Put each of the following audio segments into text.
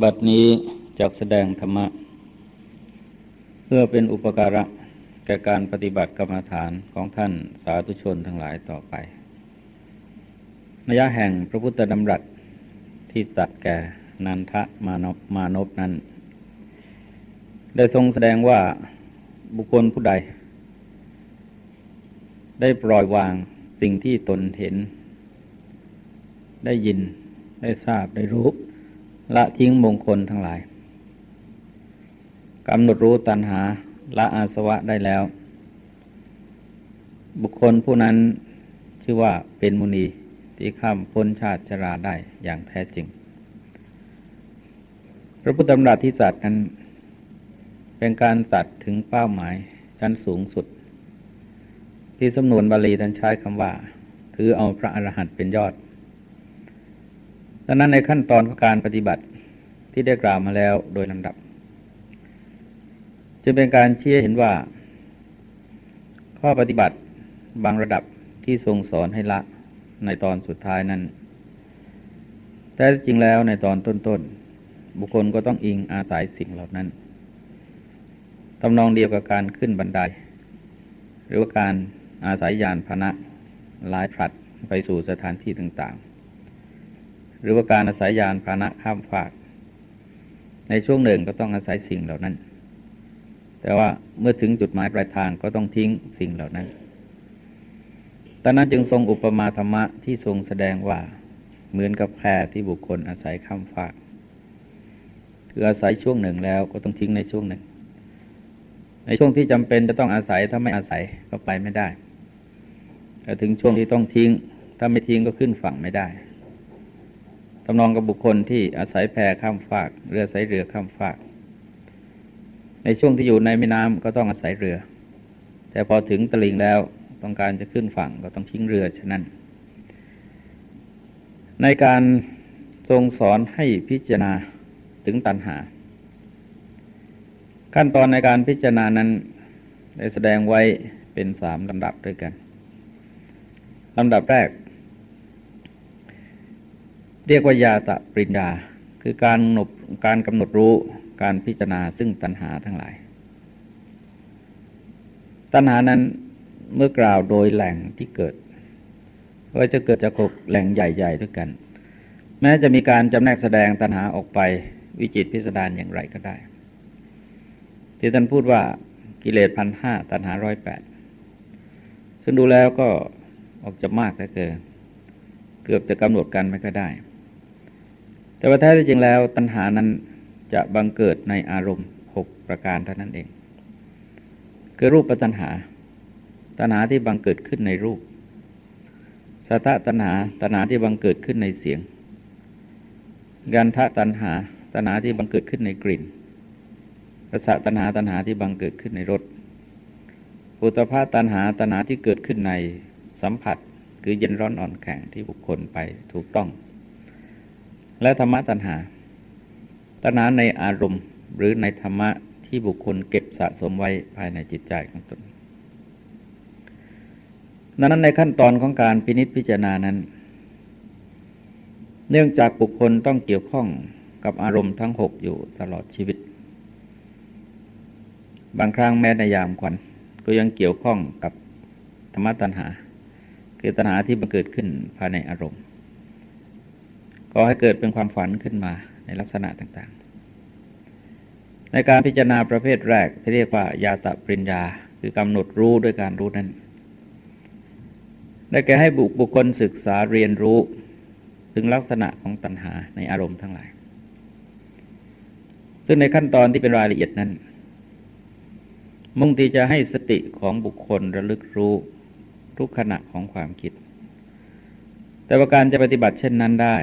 บัดนี้จักแสดงธรรมะ เพื่อเป็นอุปการะแก่การปฏิบัติกรรมฐานของท่านสาธุชนทั้งหลายต่อไปนัยแห่งพระพุทธดำรัสที่สัตว์แก่นันทะมานพมานพนั้น ได้ทรงแสดงว่าบุคคลผู้ใด ได้ปล่อยวางสิ่งที่ตนเห็น ได้ยินได้ทราบได้รู้ ละทิ้งมงคลทั้งหลายกำหนดรู้ตัณหาละอาสวะได้แล้ว บุคคลผู้นั้นชื่อว่าเป็นมุนีที่ข้ามพ้นชาติชราได้อย่างแท้จริง พระพุทธธรรมรัตที่สัตว์นั้น เป็นการสัตว์ถึงเป้าหมายชั้นสูงสุด ที่สำนวนบาลีท่านใช้คำว่า ถือเอาพระอรหันต์เป็นยอด ดังนั้นในขั้นตอนของการปฏิบัติที่ได้กล่าวมาแล้วโดยลำดับจะเป็นการเชี้เห็นว่า ข้อปฏิบัติบางระดับที่ทรงสอนให้ละในตอนสุดท้ายนั้น แต่จริงแล้วในตอนต้นๆ บุคคลก็ต้องอิงอาศัยสิ่งเหล่านั้นตำนองเดียวกับการขึ้นบันได หรือว่าการอาศัยยานพานะลายผลัดไปสู่สถานที่ต่างๆ หรือว่าการอาศัยยานพาหนะข้ามฝาก ในช่วงหนึ่งก็ต้องอาศัยสิ่งเหล่านั้น แต่ว่าเมื่อถึงจุดหมายปลายทางก็ต้องทิ้งสิ่งเหล่านั้นตอนนั้นจึงทรงอุปมาธรรมะที่ทรงแสดงว่าเหมือนกับแพที่บุคคลอาศัยข้ามฝากคืออาศัยช่วงหนึ่งแล้วก็ต้องทิ้งในช่วงหนึ่ง ในช่วงที่จำเป็นจะต้องอาศัยถ้าไม่อาศัยก็ไปไม่ได้แต่ถึงช่วงที่ต้องทิ้ง ถ้าไม่ทิ้งก็ขึ้นฝั่งไม่ได้ ทำนองกับบุคคลที่อาศัยแพข้ามฟาก เรืออาศัยเรือข้ามฟาก ในช่วงที่อยู่ในแม่น้ำก็ต้องอาศัยเรือ แต่พอถึงตลิ่งแล้วต้องการจะขึ้นฝั่งก็ต้องทิ้งเรือฉะนั้น ในการทรงสอนให้พิจารณาถึงตัณหา ขั้นตอนในการพิจารณานั้นได้แสดงไว้เป็นสามลำดับด้วยกันลำดับแรก เรียกว่ายาตะปริญญา คือการหนบการกำหนดรู้การพิจารณาซึ่งตัณหาทั้งหลาย ตัณหานั้นเมื่อกล่าวโดยแหล่งที่เกิดว่าจะเกิดจากกแหล่งใหญ่ ๆ ด้วยกัน แม้จะมีการจำแนกแสดงตัณหาออกไปวิจิตพิสดารอย่างไรก็ได้ ที่ท่านพูดว่ากิเลสพันห้าตัณหาร้อยแปดซึ่งดูแล้วก็ออกจะมากเหลือเกิน เกือบจะกำหนดกันไม่ก็ได้ แต่ว่าแท้ที่จริงแล้วตัณหานั้นจะบังเกิดในอารมณ์หกประการเท่านั้นเอง คือรูปปัตัณหา ตัณหาที่บังเกิดขึ้นในรูปสัทตัณหาตัณหาที่บังเกิดขึ้นในเสียงกันทะตัณหาตัณหาที่บังเกิดขึ้นในกลิ่นรสตัณหาตัณหาที่บังเกิดขึ้นในรสปุตภาตัณหาตัณหาที่เกิดขึ้นในสัมผัส คือเย็นร้อนอ่อนแข็งที่บุคคลไปถูกต้อง และธรรมะตัณหา ตัณหาในอารมณ์หรือในธรรมะที่บุคคลเก็บสะสมไว้ภายในจิตใจของตนดังนั้นในขั้นตอนของการพินิษพิจารณานั้น เนื่องจากบุคคลต้องเกี่ยวข้องกับอารมณ์ทั้งหกอยู่ตลอดชีวิต บางครั้งแม้ในยามขวัญก็ยังเกี่ยวข้องกับธรรมะตัณหา คือตัณหาที่บังเกิดขึ้นภายในอารมณ์ ก็ให้เกิดเป็นความฝันขึ้นมาในลักษณะต่างๆ ในการพิจารณาประเภทแรกที่เรียกว่ายาตะปริญญา คือกำหนดรู้ด้วยการรู้นั้นได้แก่ให้บุบุคคลศึกษาเรียนรู้ถึงลักษณะของตัณหาในอารมณ์ทั้งหลาย ซึ่งในขั้นตอนที่เป็นรายละเอียดนั้น มุ่งที่จะให้สติของบุคคลระลึกรู้ทุกขณะของความคิด แต่ว่าการจะปฏิบัติเช่นนั้นได้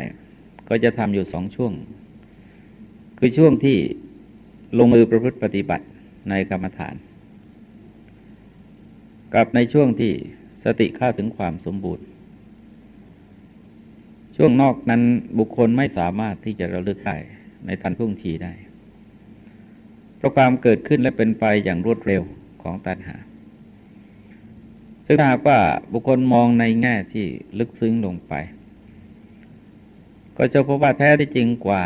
ก็จะทำอยู่สองช่วง คือช่วงที่ลงมือประพฤติปฏิบัติในกรรมฐาน กับในช่วงที่สติเข้าถึงความสมบูรณ์ ช่วงนอกนั้นบุคคลไม่สามารถที่จะระลึกได้ในทันท่วงทีได้ เพราะความเกิดขึ้นและเป็นไปอย่างรวดเร็วของตัณหา ซึ่งถ้าว่าบุคคลมองในแง่ที่ลึกซึ้งลงไป ก็จะพบว่าแท้ที่จริงกว่า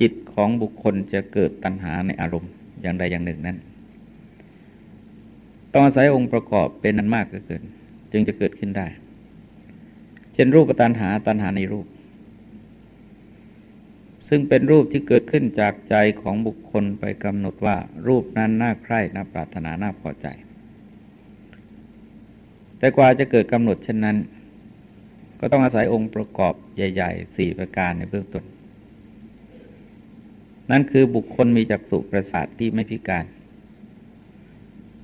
จิตของบุคคลจะเกิดตัณหาในอารมณ์อย่างใดอย่างหนึ่งนั้น ต้องอาศัยองค์ประกอบเป็นนันมากเกิน จึงจะเกิดขึ้นได้ เช่นรูปตัณหาตัณหาในรูป ซึ่งเป็นรูปที่เกิดขึ้นจากใจของบุคคลไปกำหนดว่ารูปนั้นน่าใคร่น่าปรารถนาน่าพอใจ แต่กว่าจะเกิดกำหนดเช่นนั้น ก็ต้องอาศัยองค์ประกอบใหญ่ๆสี่ประการในเบื้องต้น นั่นคือบุคคลมีจักษุประสาทที่ไม่พิการ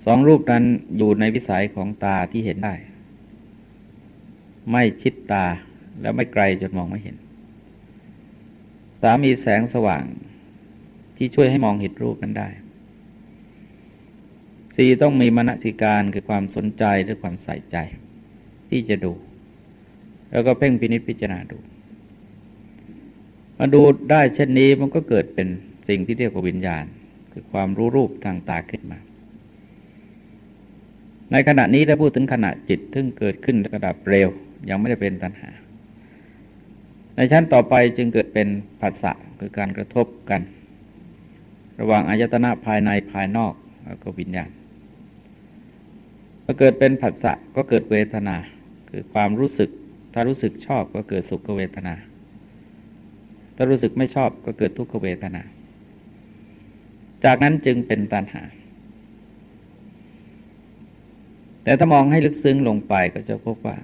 สองรูปนั้นอยู่ในวิสัยของตาที่เห็นได้ ไม่ชิดตาและไม่ไกลจนมองไม่เห็น สามีแสงสว่างที่ช่วยให้มองเห็นรูปนั้นได้สี่ต้องมีมณสิการคือความสนใจหรือความใส่ใจ ที่จะดู แล้วก็เพ่งพินิจพิจารณาดู มาดูได้เช่นนี้มันก็เกิดเป็นสิ่งที่เรียกว่าวิญญาณ คือความรู้รูปทางตาขึ้นมา ในขณะนี้ถ้าพูดถึงขณะจิตซึ่งเกิดขึ้นระดับเร็ว ยังไม่ได้เป็นตัณหา ในชั้นต่อไปจึงเกิดเป็นผัสสะคือการกระทบกัน ระหว่างอายตนะภายในภายนอกแล้วก็วิญญาณพอเกิดเป็นผัสสะก็เกิดเวทนา คือความรู้สึก ถ้ารู้สึกชอบก็เกิดสุขเวทนา ถ้ารู้สึกไม่ชอบก็เกิดทุกขเวทนา จากนั้นจึงเป็นตัณหา แต่ถ้ามองให้ลึกซึ้งลงไปก็จะพบว่า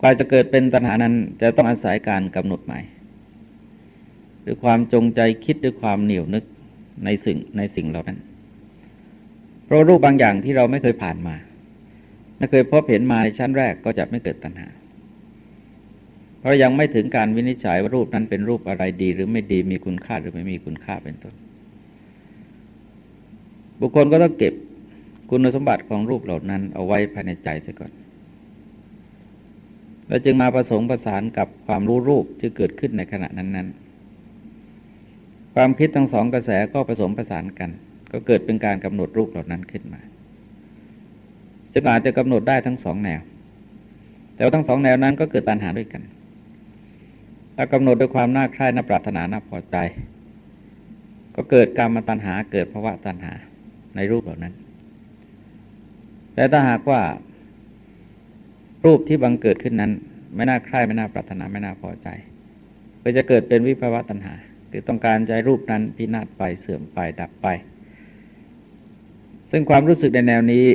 กว่าจะเกิดเป็นตัณหานั้นจะต้องอาศัยการกำหนดหมายหรือความจงใจคิดด้วยความเหนียวนึกในสิ่งในสิ่งเหล่านั้น เพราะรูปบางอย่างที่เราไม่เคยผ่านมาไม่เคยพบเห็นมาในชั้นแรกก็จะไม่เกิดตัณหา เพราะยังไม่ถึงการวินิจฉัยว่ารูปนั้นเป็นรูปอะไรดี หรือไม่ดีมีคุณค่าหรือไม่มีคุณค่าเป็นต้น บุคคลก็ต้องเก็บคุณสมบัติของรูปเหล่านั้นเอาไว้ภายในใจเสียก่อนแล้วจึงมาประสงค์ประสานกับความรู้รูปที่เกิดขึ้นในขณะนั้น ๆ ความคิดทั้งสองกระแสก็ผสมประสานกัน ก็เกิดเป็นการกำหนดรูปเหล่านั้นขึ้นมาซึ่งอาจจะกำหนดได้ทั้งสองแนว แต่ว่าทั้งสองแนวนั้นก็เกิดตัณหาด้วยกัน ถ้ากำหนดด้วยความน่าใคร่น่าปรารถนาน่าพอใจ ก็เกิดกรรมตัณหาเกิดภาวะตัณหาในรูปเหล่านั้น แต่ถ้าหากว่า รูปที่บังเกิดขึ้นนั้น ไม่น่าใคร่ไม่น่าปรารถนาไม่น่าพอใจ ก็จะเกิดเป็นวิภาวะตัณหา คือต้องการใจรูปนั้นพินาศไปเสื่อมไปดับไป ซึ่งความรู้สึกในแนวนี้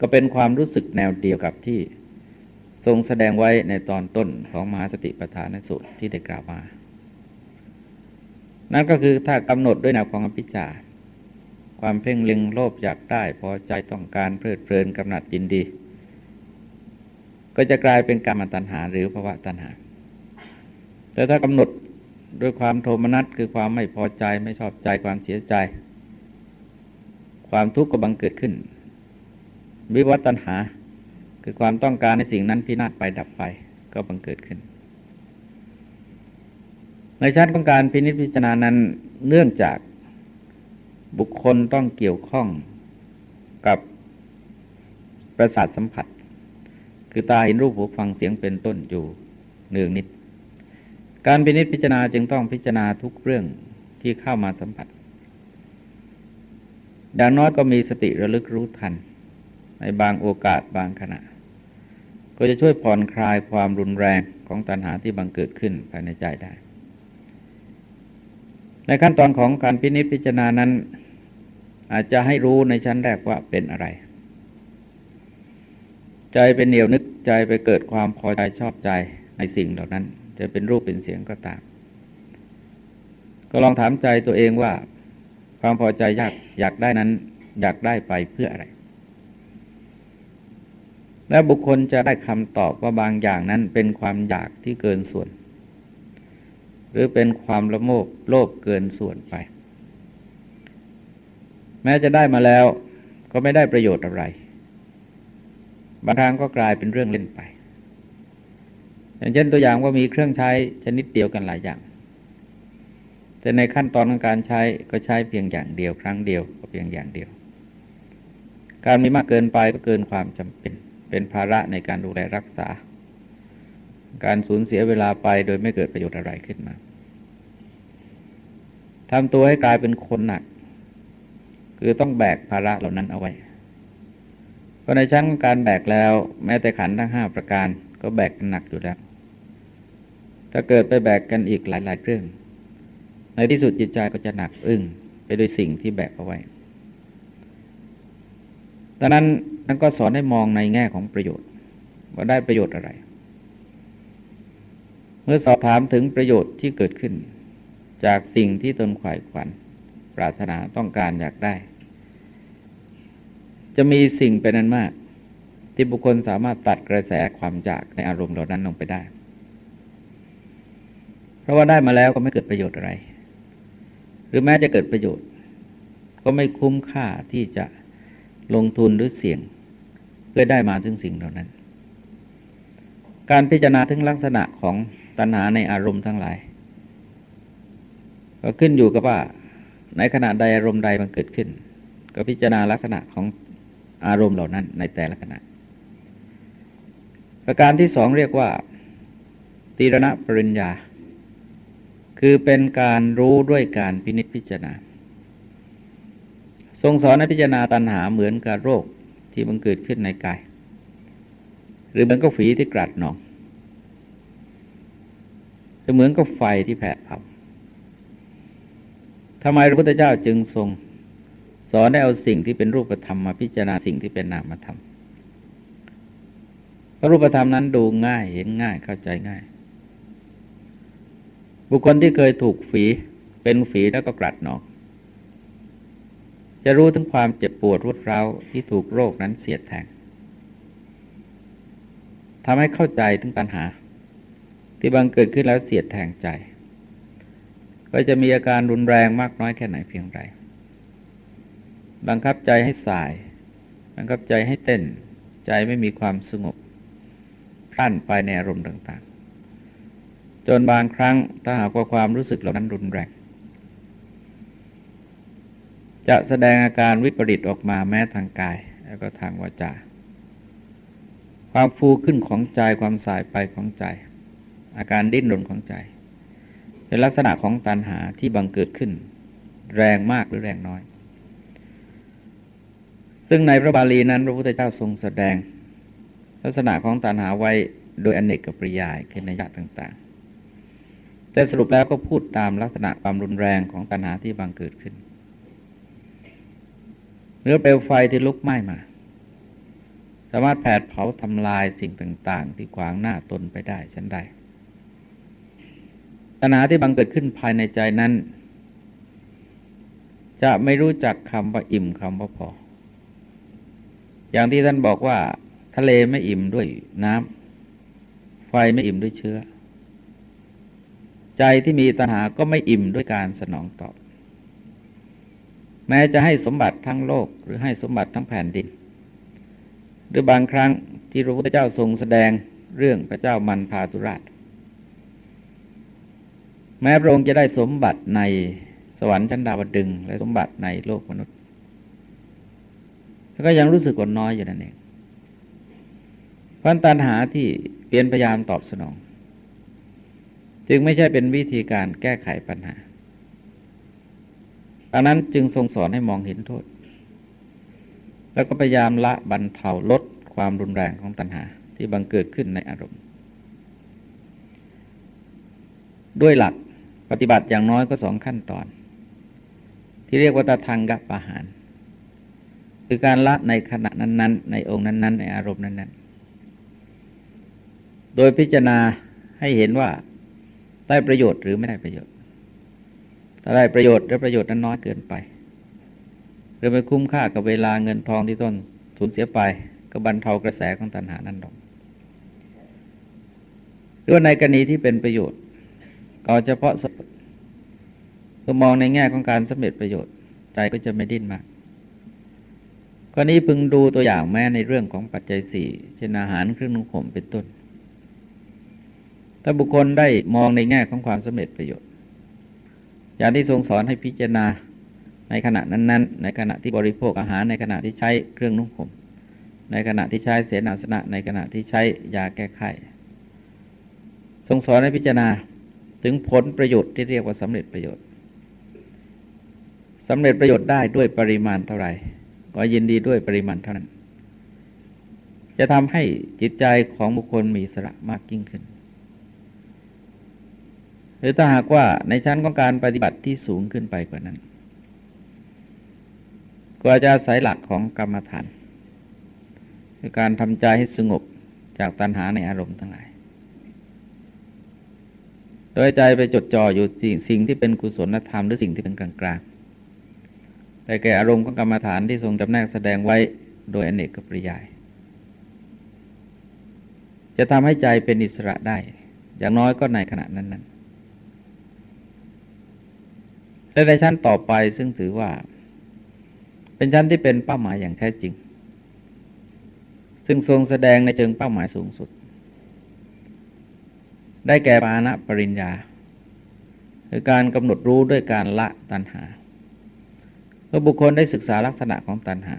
ก็เป็นความรู้สึกแนวเดียวกับที่ ทรงแสดงไว้ในตอนต้นของมหาสติปัฏฐานสูตรที่ได้กล่าวมา นั่นก็คือถ้ากำหนดด้วยแนวของอภิชาความเพ่งเล็งโลภอยากได้พอใจต้องการเพลิดเพลินกำหนัดยินดี ก็จะกลายเป็นกรรมตัณหาหรือภาวะตัณหา แต่ถ้ากำหนดด้วยความโทมนัสคือความไม่พอใจไม่ชอบใจความเสียใจ ความทุกข์ก็บังเกิดขึ้น วิวัตตัณหา คือความต้องการในสิ่งนั้นพินาศไปดับไปก็บังเกิดขึ้น ในชั้นของการพินิจพิจารณานั้นเนื่องจากบุคคลต้องเกี่ยวข้องกับประสาทสัมผัส คือตาเห็นรูปหูฟังเสียงเป็นต้นอยู่เนืองนิด การพินิจพิจารณาจึงต้องพิจารณาทุกเรื่องที่เข้ามาสัมผัสอย่างน้อยก็มีสติระลึกรู้ทัน ในบางโอกาสบางขณะ ก็จะช่วยผ่อนคลายความรุนแรงของตัณหาที่บังเกิดขึ้นภายในใจได้ ในขั้นตอนของการพินิจพิจารณานั้น อาจจะให้รู้ในชั้นแรกว่าเป็นอะไร ใจเป็นเหนียวนึกใจไปเกิดความพอใจชอบใจในสิ่งเหล่านั้น จะเป็นรูปเป็นเสียงก็ตาม ก็ลองถามใจตัวเองว่า ความพอใจอยากอยากได้นั้น อยากได้ไปเพื่ออะไร และบุคคลจะได้คำตอบว่าบางอย่างนั้นเป็นความอยากที่เกินส่วน หรือเป็นความละโมบโลภเกินส่วนไป แม้จะได้มาแล้วก็ไม่ได้ประโยชน์อะไร บางครั้งก็กลายเป็นเรื่องเล่นไป อย่างเช่นตัวอย่างว่ามีเครื่องใช้ชนิดเดียวกันหลายอย่าง แต่ในขั้นตอนของการใช้ก็ใช้เพียงอย่างเดียว ครั้งเดียวก็เพียงอย่างเดียว การมีมากเกินไปก็เกินความจำเป็น เป็นภาระในการดูแลรักษา การสูญเสียเวลาไปโดยไม่เกิดประโยชน์อะไรขึ้นมาทำตัวให้กลายเป็นคนหนัก คือต้องแบกภาระเหล่านั้นเอาไว้เพราะในชั้นของการแบกแล้ว แม้แต่ขันทั้งห้าประการก็แบกกันหนักอยู่แล้ว ถ้าเกิดไปแบกกันอีกหลายๆเรื่อง ในที่สุดจิตใจก็จะหนักอึ้งไปด้วยสิ่งที่แบกเอาไว้ ดังนั้นท่านก็สอนให้มองในแง่ของประโยชน์ ว่าได้ประโยชน์อะไร เมื่อสอบถามถึงประโยชน์ที่เกิดขึ้น จากสิ่งที่ตนขวายขวัญ ปรารถนาต้องการอยากได้ จะมีสิ่งเป็นนั้นมาก ที่บุคคลสามารถตัดกระแสความจากในอารมณ์เหล่านั้นลงไปได้ เพราะว่าได้มาแล้วก็ไม่เกิดประโยชน์อะไร หรือแม้จะเกิดประโยชน์ ก็ไม่คุ้มค่าที่จะ ลงทุนหรือเสี่ยงเพื่อได้มาซึ่งสิ่งเหล่านั้น การพิจารณาถึงลักษณะของตัณหาในอารมณ์ทั้งหลาย ก็ขึ้นอยู่กับว่า ในขณะใดอารมณ์ใดมันเกิดขึ้น ก็พิจารณาลักษณะของอารมณ์เหล่านั้นในแต่ละขณะ ประการที่สองเรียกว่าตีรณปริญญา คือเป็นการรู้ด้วยการพินิจพิจารณา ทรงสอนให้พิจารณาตัณหาเหมือนกับโรคที่มันเกิดขึ้นในกาย หรือเหมือนกับฝีที่กรัดหนองหรือเหมือนกับไฟที่แผดเผาทำไมพระพุทธเจ้าจึงทรง สอนให้เอาสิ่งที่เป็นรูปธรรมมาพิจารณาสิ่งที่เป็นนามธรรมเพราะรูปธรรมนั้นดูง่ายเห็นง่ายเข้าใจง่าย บุคคลที่เคยถูกฝีเป็นฝีแล้วก็กรัดหนอง จะรู้ถึงความเจ็บปวดรวดร้าวที่ถูกโรคนั้นเสียดแทงทำให้เข้าใจถึงปัญหา ที่บังเกิดขึ้นแล้วเสียดแทงใจ ก็จะมีอาการรุนแรงมากน้อยแค่ไหนเพียงไรบังคับใจให้สาย บังคับใจให้เต้น ใจไม่มีความสงบพลั่นไปในอารมณ์ต่างๆ จนบางครั้งถ้าหากว่าความรู้สึกเหล่านั้นรุนแรง จะแสดงอาการวิปริตออกมาแม้ทางกาย แล้วก็ทางวาจา ความฟูขึ้นของใจความสายไปของใจ อาการดิ้นรนของใจเป็นลักษณะของตัณหาที่บังเกิดขึ้น แรงมากหรือแรงน้อย ซึ่งในพระบาลีนั้นพระพุทธเจ้าทรงแสดง ลักษณะของตัณหาไว้โดยอนเนกกับปริยายคือนัยยะต่างๆ แต่สรุปแล้วก็พูดตามลักษณะความรุนแรงของตัณหาที่บังเกิดขึ้น เรือเปลวไฟที่ลุกไหม้มา สามารถแผดเผาทำลายสิ่งต่าง ๆ ที่ขวางหน้าตนไปได้ฉันใดตัณหาที่บังเกิดขึ้นภายในใจนั้น จะไม่รู้จักคำว่าอิ่มคำว่าพอ อย่างที่ท่านบอกว่า ทะเลไม่อิ่มด้วยน้ำไฟไม่อิ่มด้วยเชื้อ ใจที่มีตัณหาก็ไม่อิ่มด้วยการสนองตอบ แม้จะให้สมบัติทั้งโลกหรือให้สมบัติทั้งแผ่นดิน หรือบางครั้งที่พระพุทธเจ้าทรงแสดงเรื่องพระเจ้ามันพาตุราช แม้พระองค์จะได้สมบัติในสวรรค์ชั้นดาวดึงและสมบัติในโลกมนุษย์ก็ยังรู้สึกว่าน้อยอยู่นั่นเองพันตันหาที่เปลี่ยนพยายามตอบสนอง จึงไม่ใช่เป็นวิธีการแก้ไขปัญหา ดังนั้นจึงทรงสอนให้มองเห็นโทษ แล้วก็พยายามละบรรเทาลดความรุนแรงของตัณหาที่บังเกิดขึ้นในอารมณ์ ด้วยหลักปฏิบัติอย่างน้อยก็สองขั้นตอน ที่เรียกว่าตทางกัปะหารคือการละในขณะนั้น ๆ ในองค์นั้น ๆ ในอารมณ์นั้น ๆ โดยพิจารณาให้เห็นว่าได้ประโยชน์หรือไม่ได้ประโยชน์ ถ้าได้ประโยชน์และประโยชน์นั้นน้อยเกินไป หรือไม่คุ้มค่ากับเวลาเงินทองที่ต้นสูญเสียไป ก็บรรเทากระแสของตัณหานั้นลงหรือว่าในกรณีที่เป็นประโยชน์ก็เฉพาะก็มองในแง่ของการสำเร็จประโยชน์ ใจก็จะไม่ดิ้นมากกรณีพึงดูตัวอย่างแม้ในเรื่องของปัจจัยสี่เช่นอาหารเครื่องนุ่งห่มเป็นต้น ถ้าบุคคลได้มองในแง่ของความสำเร็จประโยชน์ อย่างที่ทรงสอนให้พิจารณาในขณะนั้นๆ ในขณะที่บริโภคอาหารในขณะที่ใช้เครื่องนุ่งห่มในขณะที่ใช้เสนาสนะในขณะที่ใช้ยาแก้ไขทรงสอนให้พิจารณาถึงผลประโยชน์ที่เรียกว่าสำเร็จประโยชน์สำเร็จประโยชน์ได้ด้วยปริมาณเท่าไหร่ ก็ยินดีด้วยปริมาณเท่านั้น จะทำให้จิตใจของบุคคลมีสระมากยิ่งขึ้น รือถ้าหากว่าในชั้นของการปฏิบัติที่สูงขึ้นไปกว่านั้น ก็จะอาศัยหลักของกรรมฐานคือการทำใจให้สงบจากตัณหาในอารมณ์ทั้งหลาย โดยใจไปจดจ่ออยู่สิ่งสิ่งที่เป็นกุศลธรรมหรือสิ่งที่เป็นกลางๆแต่แก่อารมณ์ของกรรมฐานที่ทรงจำแนกแสดงไว้โดยอเนกปริยาย จะทำให้ใจเป็นอิสระได้ อย่างน้อยก็ในขณะนั้นๆ และในชั้นต่อไปซึ่งถือว่า เป็นชั้นที่เป็นเป้าหมายอย่างแท้จริง ซึ่งทรงแสดงในเชิงเป้าหมายสูงสุด ได้แก่ปานะปริญญาคือการกำหนดรู้ด้วยการละตัณหาเมื่อบุคคลได้ศึกษาลักษณะของตัณหา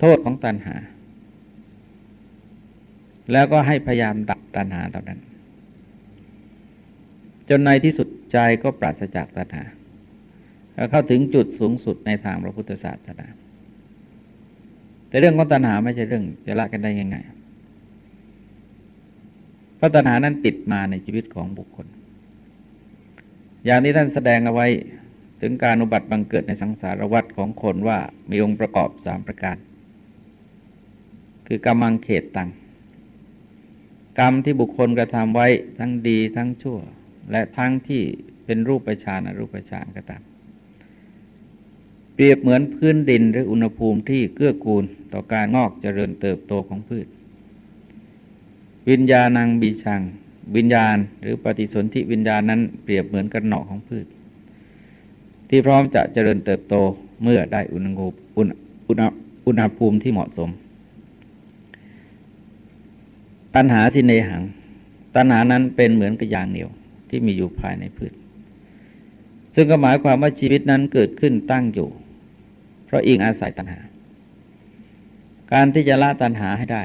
โทษของตัณหา แล้วก็ให้พยายามดับตัณหาเหล่านั้น จนในที่สุดใจก็ปราศจากตัณหาแล้วเข้าถึงจุดสูงสุดในทางพระพุทธศาสนา แต่เรื่องของตัณหาไม่ใช่เรื่องจะละกันได้ง่ายๆเพราะตัณหานั้นติดมาในชีวิตของบุคคล อย่างที่ท่านแสดงเอาไว้ถึงการอุบัติบังเกิดในสังสารวัฏของคนว่ามีองค์ประกอบสามประการ คือกรรมังเขตตัง กรรมที่บุคคลกระทำไว้ทั้งดีทั้งชั่ว และทั้งที่เป็นรูปประชานอรูปฌานก็ตาม เปรียบเหมือนพื้นดินหรืออุณหภูมิที่เกื้อกูลต่อการงอกเจริญเติบโตของพืช วิญญาณังบีชัง วิญญาณ หรือปฏิสนธิวิญญาณนั้นเปรียบเหมือนกระหนอของพืช ที่พร้อมจะเจริญเติบโตเมื่อได้อุณหภูมิอุณหภูมิที่เหมาะสม ตัณหาสิเนหัง ตัณหานั้นเป็นเหมือนกับยางเหนียว ที่มีอยู่ภายในพืช ซึ่งก็หมายความว่าชีวิตนั้นเกิดขึ้นตั้งอยู่ เพราะอิงอาศัยตัณหา การที่จะละตัณหาให้ได้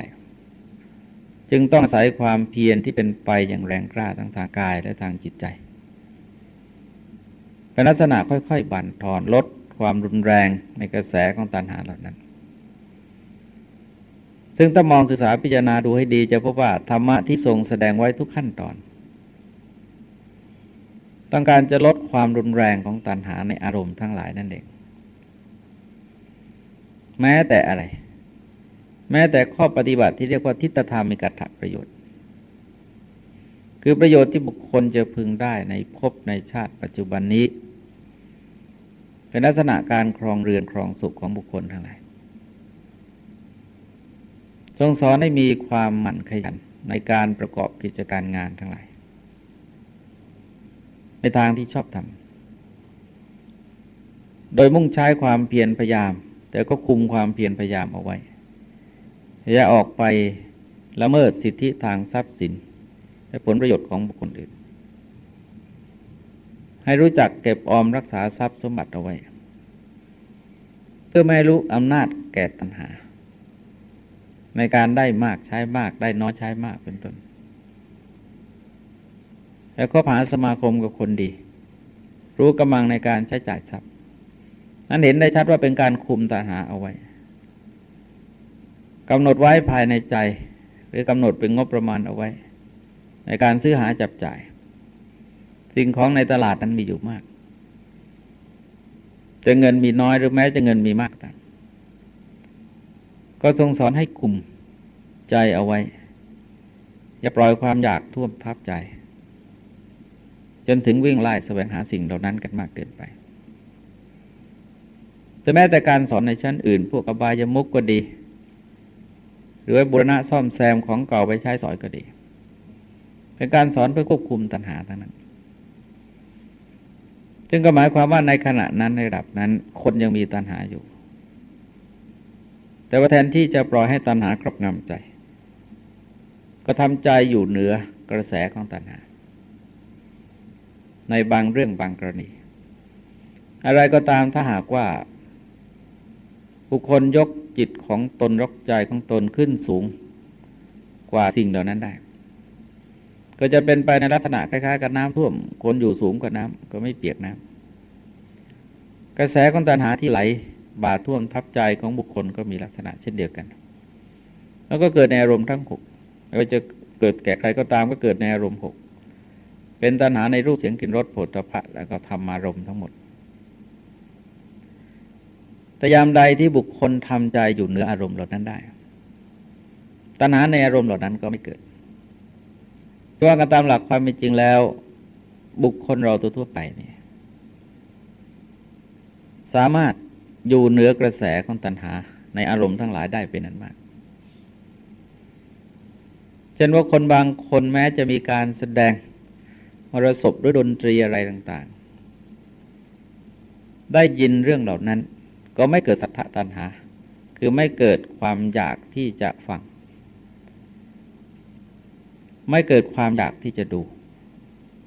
จึงต้องอาศัยความเพียรที่เป็นไปอย่างแรงกล้าทั้งทางกายและทางจิตใจเป็นลักษณะค่อยๆ บั่นทอนลดความรุนแรงในกระแสของตัณหาเหล่านั้น ซึ่งถ้ามองศึกษาพิจารณาดูให้ดีจะพบว่าธรรมะที่ทรงแสดงไว้ทุกขั้นตอน ต้องการจะลดความรุนแรงของตัณหาในอารมณ์ทั้งหลายนั่นเอง แม้แต่อะไร แม้แต่ข้อปฏิบัติที่เรียกว่าทิฏฐธรรมิกัตถประโยชน์ คือประโยชน์ที่บุคคลจะพึงได้ในภพในชาติปัจจุบันนี้ เป็นลักษณะการครองเรือนครองสุขของบุคคลทั้งหลายทรงสอนให้มีความหมั่นขยันในการประกอบกิจการงานทั้งหลาย ในทางที่ชอบทำโดยมุ่งใช้ความเพียรพยายาม แต่ก็คุมความเพียรพยายามเอาไว้อย่าออกไปละเมิดสิทธิทางทรัพย์สิน และผลประโยชน์ของบุคคลอื่น ให้รู้จักเก็บออมรักษาทรัพย์สมบัติเอาไว้ เพื่อไม่รู้อำนาจแก่ตัณหา ในการได้มากใช้มากได้น้อยใช้มากเป็นต้น แล้วก็หาสมาคมกับคนดี รู้กำลังในการใช้จ่ายทรัพย์ นั้นเห็นได้ชัดว่าเป็นการคุมตัณหาเอาไว้กำหนดไว้ภายในใจ หรือกำหนดเป็นงบประมาณเอาไว้ ในการซื้อหาจับจ่าย สิ่งของในตลาดนั้นมีอยู่มาก จะเงินมีน้อยหรือแม้จะเงินมีมากตามก็ทรงสอนให้คุมใจเอาไว้ อย่าปล่อยความอยากท่วมทับใจ นถึงวิ่งไล่แสวงหาสิ่งเหล่านั้นกันมากเกินไป แต่แม้แต่การสอนในชั้นอื่น พวกอบายมุกก็ดี หรือบุรณะซ่อมแซมของเก่าไปใช้สอยก็ดี เป็นการสอนเพื่อควบคุมตัณหาทั้งนั้นซึ่งก็หมายความว่าในขณะนั้นในระดับนั้น คนยังมีตัณหาอยู่ แต่ว่าแทนที่จะปล่อยให้ตัณหาครอบงำใจ ก็ทำใจอยู่เหนือกระแสของตัณหา ในบางเรื่องบางกรณี อะไรก็ตามถ้าหากว่า บุคคลยกจิตของตนยกใจของตนขึ้นสูงกว่าสิ่งเหล่านั้นได้ ก็จะเป็นไปในลักษณะคล้ายๆกับน้ำท่วม คนอยู่สูงกว่าน้ำก็ไม่เปียกน้กระแสของตัณหาที่ไหลบาท่วมทับใจของบุคคลก็มีลักษณะเช่นเดียวกัน แล้วก็เกิดในอารมณ์ทั้งหกไม่ว่าจะเกิดแก่ใครก็ตามก็เกิดในอารมณ์หก เป็นตัณหาในรูปเสียงกลิ่นรสโผฏฐัพพะแล้วก็ธรรมารมณ์ทั้งหมด แต่ยามใดที่บุคคลทำใจอยู่เหนืออารมณ์เหล่านั้นได้ ตัณหาในอารมณ์เหล่านั้นก็ไม่เกิดส่วนกันตามหลักความเป็นจริงแล้ว บุคคลเราตัวทั่วไปเนี่ยสามารถอยู่เหนือกระแสของตัณหาในอารมณ์ทั้งหลายได้เป็นนั้นมากเช่นว่าคนบางคนแม้จะมีการแสดง มรสพด้วยดนตรีอะไรต่างๆ ได้ยินเรื่องเหล่านั้น ก็ไม่เกิดสัทธตัณหา คือไม่เกิดความอยากที่จะฟัง ไม่เกิดความอยากที่จะดู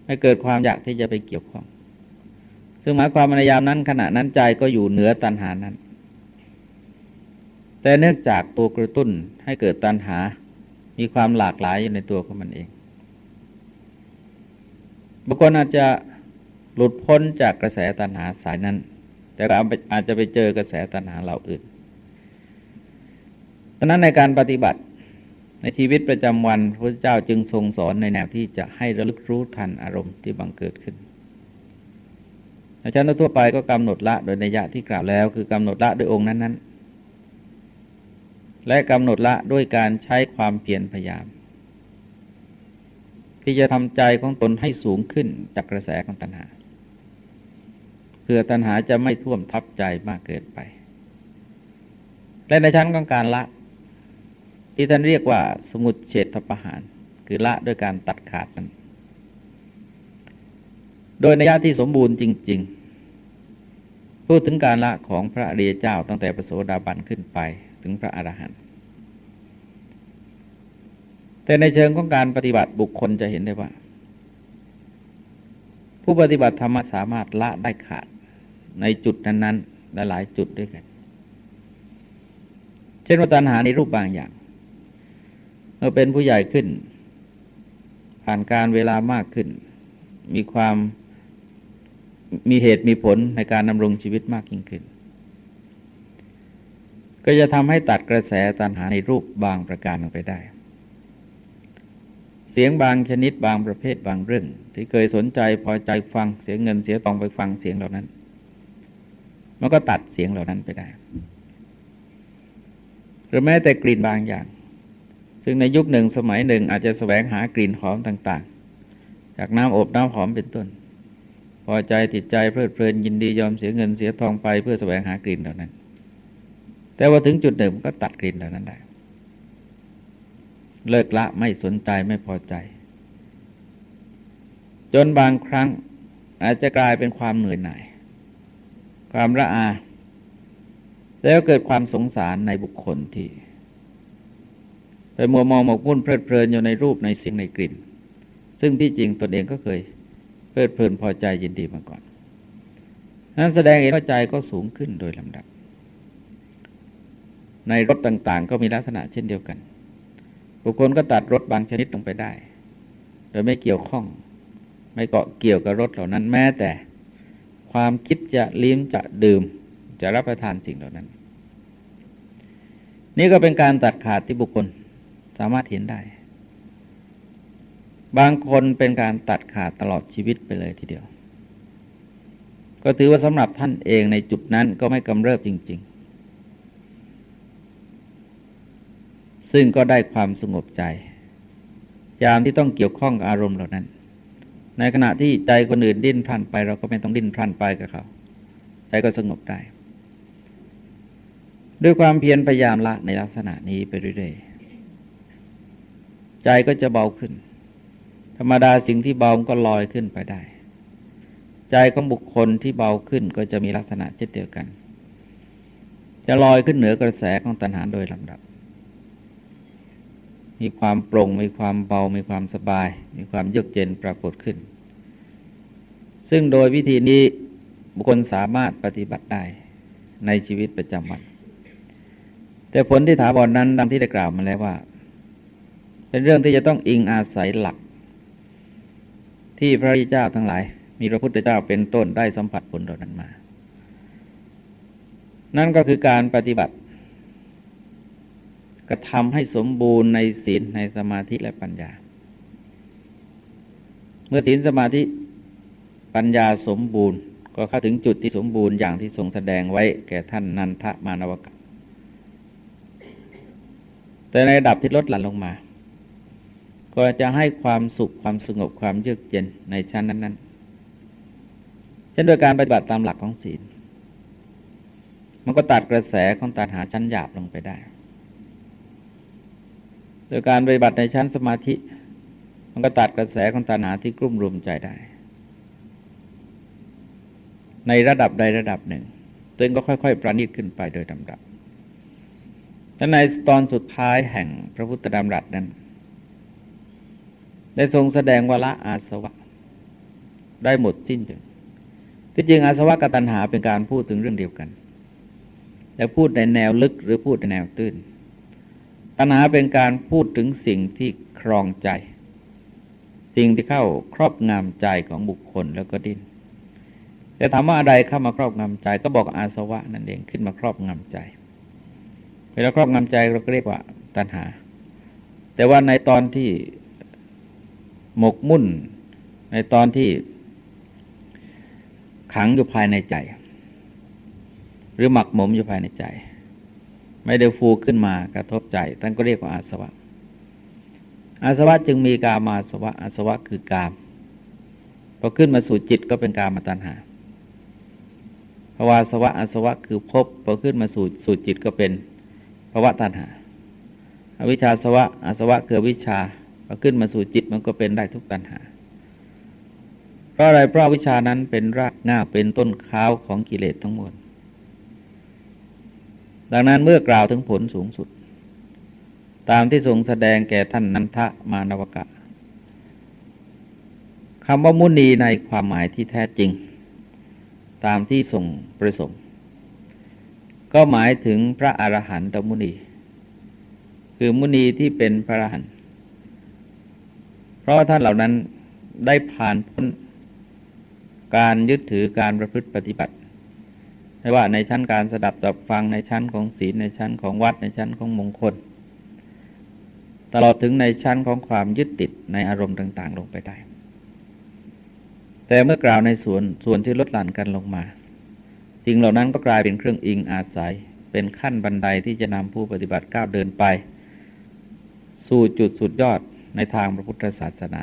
ไม่เกิดความอยากที่จะไปเกี่ยวข้อง ซึ่งหมายความในยามนั้นขณะนั้นใจก็อยู่เหนือตัณหานั้น แต่เนื่องจากตัวกระตุ้นให้เกิดตัณหา มีความหลากหลายอยู่ในตัวของมันเอง บางคนอาจจะหลุดพ้นจากกระแสตัณหาสายนั้น แต่อาจจะไปเจอกระแสตัณหาเหล่าอื่นดังนั้นในการปฏิบัติในชีวิตประจำวันพระเจ้าจึงทรงสอนในแนวที่จะให้ระลึกรู้ทันอารมณ์ที่บังเกิดขึ้นอาจารย์ทั่วไปก็กำหนดละโดยในยะที่กล่าวแล้ว คือกำหนดละด้วยองค์นั้น ๆ และกำหนดละด้วยการใช้ความเพียรพยายาม ที่จะทำใจของตนให้สูงขึ้นจากกระแสของตัณหา เพื่อตัณหาจะไม่ท่วมทับใจมากเกินไป และในชั้นของการละ ที่ท่านเรียกว่าสมุดเฉทประหาร คือละด้วยการตัดขาดนั้น โดยในยะที่สมบูรณ์จริง ๆ พูดถึงการละของพระเรียเจ้าตั้งแต่ประโสดาบันขึ้นไปถึงพระอรหันต์ แต่ในเชิงของการปฏิบัติบุคคลจะเห็นได้ว่า ผู้ปฏิบัติธรรมสามารถละได้ขาดในจุดนั้นๆ หลายๆจุดด้วยกัน เช่นว่าตัณหาในรูปบางอย่าง เมื่อเป็นผู้ใหญ่ขึ้น ผ่านการเวลามากขึ้น มีความมีเหตุมีผลในการดำรงชีวิตมากยิ่งขึ้น ก็จะทำให้ตัดกระแสตัณหาในรูปบางประการลงไปได้ เสียงบางชนิดบางประเภทบางเรื่อง ที่เคยสนใจพอใจฟังเสียงเงินเสียตองไปฟังเสียงเหล่านั้น มันก็ตัดเสียงเหล่านั้นไปได้ หรือแม้แต่กลิ่นบางอย่าง ซึ่งในยุคหนึ่งสมัยหนึ่งอาจจะแสวงหากลิ่นหอมต่าง ๆ จากน้ำอบน้ำหอมเป็นต้น พอใจติดใจเพลิดเพลินยินดียอมเสียเงินเสียทองไปเพื่อแสวงหากลิ่นเหล่านั้น แต่ว่าถึงจุดหนึ่งก็ตัดกลิ่นเหล่านั้นได้ เลิกละไม่สนใจไม่พอใจ จนบางครั้งอาจจะกลายเป็นความเหนื่อยหน่าย ความระอา แล้วเกิดความสงสารในบุคคลที่ไปมัวมองหมกมุ่นเพลิดเพลินอยู่ในรูปในเสียงในกลิ่น ซึ่งที่จริงตนเองก็เคยเพลิดเพลินพอใจยินดีมาก่อน นั้นแสดงเห็นว่าใจก็สูงขึ้นโดยลำดับ ในรถต่างๆ ก็มีลักษณะเช่นเดียวกัน บุคคลก็ตัดรถบางชนิดลงไปได้ โดยไม่เกี่ยวข้อง ไม่เกาะเกี่ยวกับรถเหล่านั้นแม้แต่ ความคิดจะลิ้มจะดื่มจะรับประทานสิ่งเหล่านั้น นี่ก็เป็นการตัดขาดที่บุคคลสามารถเห็นได้ บางคนเป็นการตัดขาดตลอดชีวิตไปเลยทีเดียว ก็ถือว่าสำหรับท่านเองในจุดนั้นก็ไม่กำเริบจริง ๆ ซึ่งก็ได้ความสงบใจ ยามที่ต้องเกี่ยวข้องกับอารมณ์เหล่านั้น ในขณะที่ใจคนอื่นดิ้นพลันไป เราก็ไม่ต้องดิ้นพลันไปกับเขา ใจก็สงบได้ ด้วยความเพียรพยายามละในลักษณะนี้ไปเรื่อยๆใจก็จะเบาขึ้น ธรรมดาสิ่งที่เบาก็ลอยขึ้นไปได้ ใจของบุคคลที่เบาขึ้นก็จะมีลักษณะเช่นเดียวกัน จะลอยขึ้นเหนือกระแสของตัณหาโดยลำดับ มีความโปร่ง มีความเบา มีความสบาย มีความเยือกเย็นปรากฏขึ้น ซึ่งโดยวิธีนี้บุคคลสามารถปฏิบัติได้ในชีวิตประจำวัน แต่ผลที่ถาบอนนั้นดังที่ได้กล่าวมาแล้วว่า เป็นเรื่องที่จะต้องอิงอาศัยหลัก ที่พระริเจ้าทั้งหลาย มีพระพุทธเจ้าเป็นต้นได้สัมผัสผลเหล่านั้นมา นั่นก็คือการปฏิบัติ กระทำให้สมบูรณ์ในศีลในสมาธิและปัญญา เมื่อศีลสมาธิปัญญาสมบูรณ์ ก็เข้าถึงจุดที่สมบูรณ์อย่างที่ทรงแสดงไว้แก่ท่านนันทมานวกะแต่ในระดับที่ลดหลั่นลงมา ก็จะให้ความสุขความสงบความเยือกเย็นในชั้นนั้นๆเช่นโดยการปฏิบัติตามหลักของศีล มันก็ตัดกระแสของตัดหาชั้นหยาบลงไปได้ โดยการปฏิบัติในชั้นสมาธิ มันก็ตัดกระแสของตัณหาที่กลุ่มรุมใจได้ ในระดับใดระดับหนึ่งตัวเองก็ค่อยๆ ประณีตขึ้นไปโดยลำดับและในตอนสุดท้ายแห่งพระพุทธดำรัสนั้น ได้ทรงแสดงวละอาสวะ ได้หมดสิ้นถึงที่จริงอาสวะกับตัณหาเป็นการพูดถึงเรื่องเดียวกัน แต่พูดในแนวลึกหรือพูดในแนวตื้น ตัณหาเป็นการพูดถึงสิ่งที่ครองใจ สิ่งที่เข้าครอบงำใจของบุคคลแล้วก็ดิ้นแต่ถามว่าอะไรเข้ามาครอบงำใจ ก็บอกอาสวะนั่นเองขึ้นมาครอบงำใจ เวลาครอบงำใจเราก็เรียกว่าตัณหา แต่ว่าในตอนที่หมกมุ่น ในตอนที่ขังอยู่ภายในใจ หรือหมักหมมอยู่ภายในใจ ไม่ได้ฟูขึ้นมากระทบใจท่านก็เรียกว่าอาสวะ อาสวะจึงมีกามาสวะ อาสวะคือกามพอขึ้นมาสู่จิตก็เป็นกามาตัณหาภาวาสวะอาสวะคือพบพอขึ้นมาสู่สู่จิตก็เป็นภาวะตัณหา อวิชชาสวะอาสวะเกิดวิชาพอขึ้นมาสู่จิตมันก็เป็นได้ทุกตัณหา เพราะอะไรเพราะวิชานั้นเป็นรากง่าเป็นต้นข้าวของกิเลสทั้งหมด ดังนั้นเมื่อกล่าวถึงผลสูงสุด ตามที่ทรงแสดงแก่ท่านนันทะมานวกะคำว่ามุนีในความหมายที่แท้จริง ตามที่ทรงประสงค์ ก็หมายถึงพระอรหันตมุนี คือมุนีที่เป็นพระอรหันต์เพราะท่านเหล่านั้นได้ผ่านพ้นการยึดถือการประพฤติปฏิบัติ ไม่ว่าในชั้นการสดับจับฟังในชั้นของศีลในชั้นของวัดในชั้นของมงคล ตลอดถึงในชั้นของความยึดติดในอารมณ์ต่าง ๆ ลงไปได้ แต่เมื่อกล่าวในส่วนส่วนที่ลดหลั่นกันลงมา สิ่งเหล่านั้นก็กลายเป็นเครื่องอิงอาศัยเป็นขั้นบันไดที่จะนำผู้ปฏิบัติก้าวเดินไป สู่จุดสุดยอดในทางพระพุทธศาสนา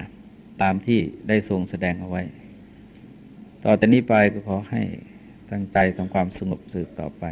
ตามที่ได้ทรงแสดงเอาไว้ ต่อแต่นี้ไปก็ขอให้ ตั้งใจทำความสงบสืบต่อไป